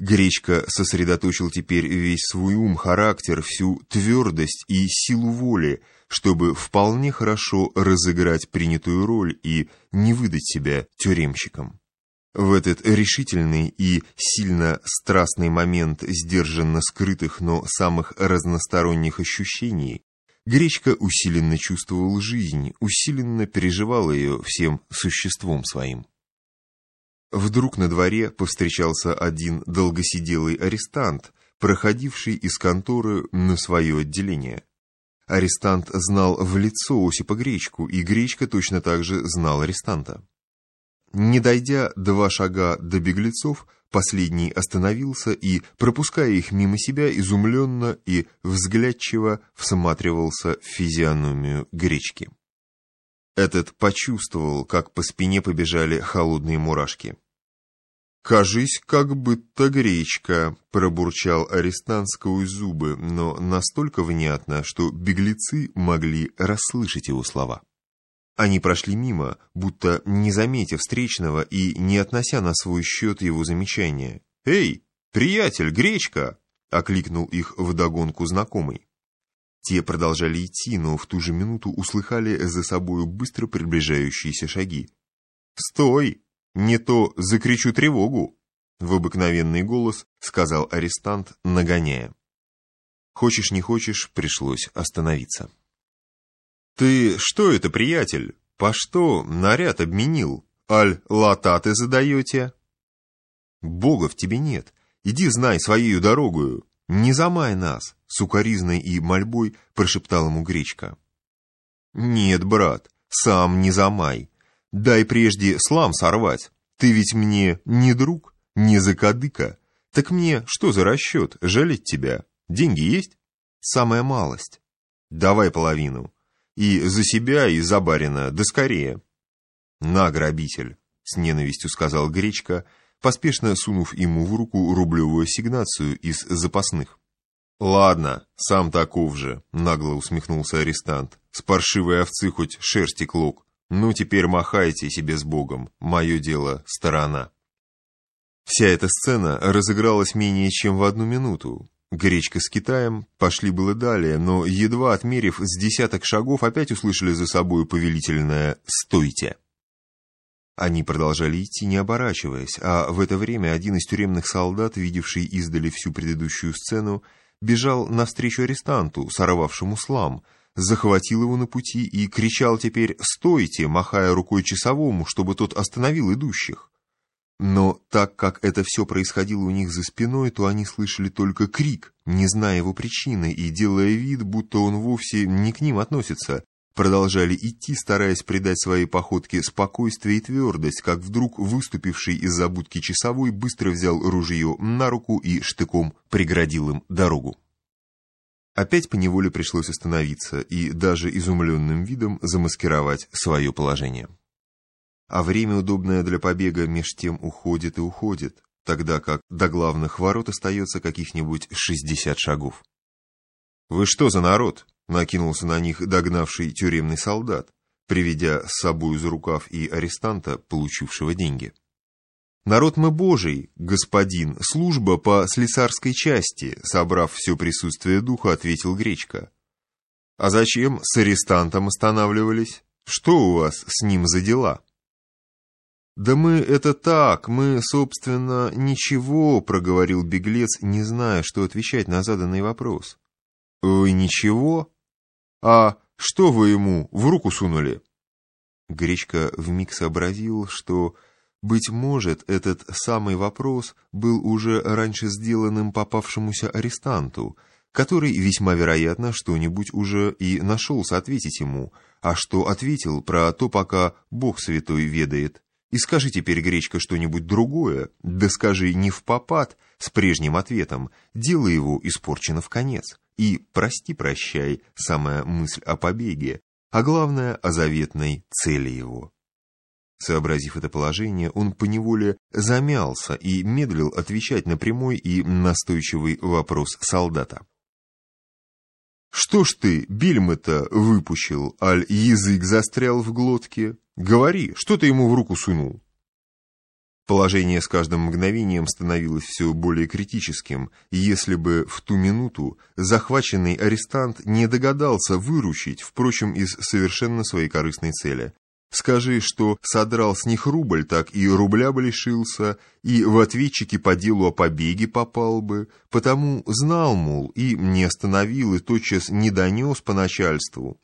Гречка сосредоточил теперь весь свой ум, характер, всю твердость и силу воли, чтобы вполне хорошо разыграть принятую роль и не выдать себя тюремщиком. В этот решительный и сильно страстный момент сдержанно скрытых, но самых разносторонних ощущений, Гречка усиленно чувствовал жизнь, усиленно переживал ее всем существом своим. Вдруг на дворе повстречался один долгосиделый арестант, проходивший из конторы на свое отделение. Арестант знал в лицо Осипа Гречку, и Гречка точно так же знал арестанта. Не дойдя два шага до беглецов, последний остановился и, пропуская их мимо себя, изумленно и взглядчиво всматривался в физиономию Гречки. Этот почувствовал, как по спине побежали холодные мурашки. «Кажись, как будто гречка», — пробурчал арестант сквозь зубы, но настолько внятно, что беглецы могли расслышать его слова. Они прошли мимо, будто не заметив встречного и не относя на свой счет его замечания. «Эй, приятель, гречка!» — окликнул их вдогонку знакомый. Те продолжали идти, но в ту же минуту услыхали за собою быстро приближающиеся шаги. «Стой! Не то закричу тревогу!» В обыкновенный голос сказал арестант, нагоняя. Хочешь не хочешь, пришлось остановиться. «Ты что это, приятель? По что наряд обменил? Аль лататы задаете?» «Бога тебе нет. Иди знай своею дорогою. Не замай нас!» Сукаризной и мольбой прошептал ему Гречка. «Нет, брат, сам не замай. Дай прежде слам сорвать. Ты ведь мне не друг, не закадыка. Так мне что за расчет, жалеть тебя? Деньги есть? Самая малость. Давай половину. И за себя, и за барина, да скорее». «На, грабитель!» — с ненавистью сказал Гречка, поспешно сунув ему в руку рублевую ассигнацию из запасных. «Ладно, сам таков же», — нагло усмехнулся арестант. «С паршивой овцы хоть шерсти клок. Ну, теперь махайте себе с Богом. Мое дело — сторона». Вся эта сцена разыгралась менее чем в одну минуту. Гречка с Китаем пошли было далее, но, едва отмерив с десяток шагов, опять услышали за собой повелительное «стойте». Они продолжали идти, не оборачиваясь, а в это время один из тюремных солдат, видевший издали всю предыдущую сцену, бежал навстречу арестанту, сорвавшему слам, захватил его на пути и кричал теперь «Стойте!», махая рукой часовому, чтобы тот остановил идущих. Но так как это все происходило у них за спиной, то они слышали только крик, не зная его причины и делая вид, будто он вовсе не к ним относится, продолжали идти, стараясь придать своей походке спокойствие и твердость, как вдруг выступивший из-за будки часовой быстро взял ружье на руку и штыком преградил им дорогу. Опять поневоле пришлось остановиться и даже изумленным видом замаскировать свое положение. А время, удобное для побега, меж тем уходит и уходит, тогда как до главных ворот остается каких-нибудь шестьдесят шагов. «Вы что за народ?» Накинулся на них догнавший тюремный солдат, приведя с собою за рукав и арестанта, получившего деньги. «Народ мы Божий, господин, служба по слесарской части», собрав все присутствие духа, ответил Гречка. «А зачем с арестантом останавливались? Что у вас с ним за дела?» «Да мы это так, мы, собственно, ничего», — проговорил беглец, не зная, что отвечать на заданный вопрос. «Вы ничего?» «А что вы ему в руку сунули?» Гречка вмиг сообразил, что, быть может, этот самый вопрос был уже раньше сделанным попавшемуся арестанту, который, весьма вероятно, что-нибудь уже и нашелся ответить ему, а что ответил, про то пока Бог святой ведает. И скажи теперь, Гречка, что-нибудь другое, да скажи не в попад с прежним ответом, дело его испорчено в конец. И «прости-прощай» — самая мысль о побеге, а главное — о заветной цели его. Сообразив это положение, он поневоле замялся и медлил отвечать на прямой и настойчивый вопрос солдата. «Что ж ты, бельмы-то выпущил, аль язык застрял в глотке? Говори, что ты ему в руку сунул?» Положение с каждым мгновением становилось все более критическим, и если бы в ту минуту захваченный арестант не догадался выручить, впрочем, из совершенно своей корыстной цели. Скажи, что содрал с них рубль, так и рубля бы лишился, и в ответчики по делу о побеге попал бы, потому знал, мол, и не остановил, и тотчас не донес по начальству.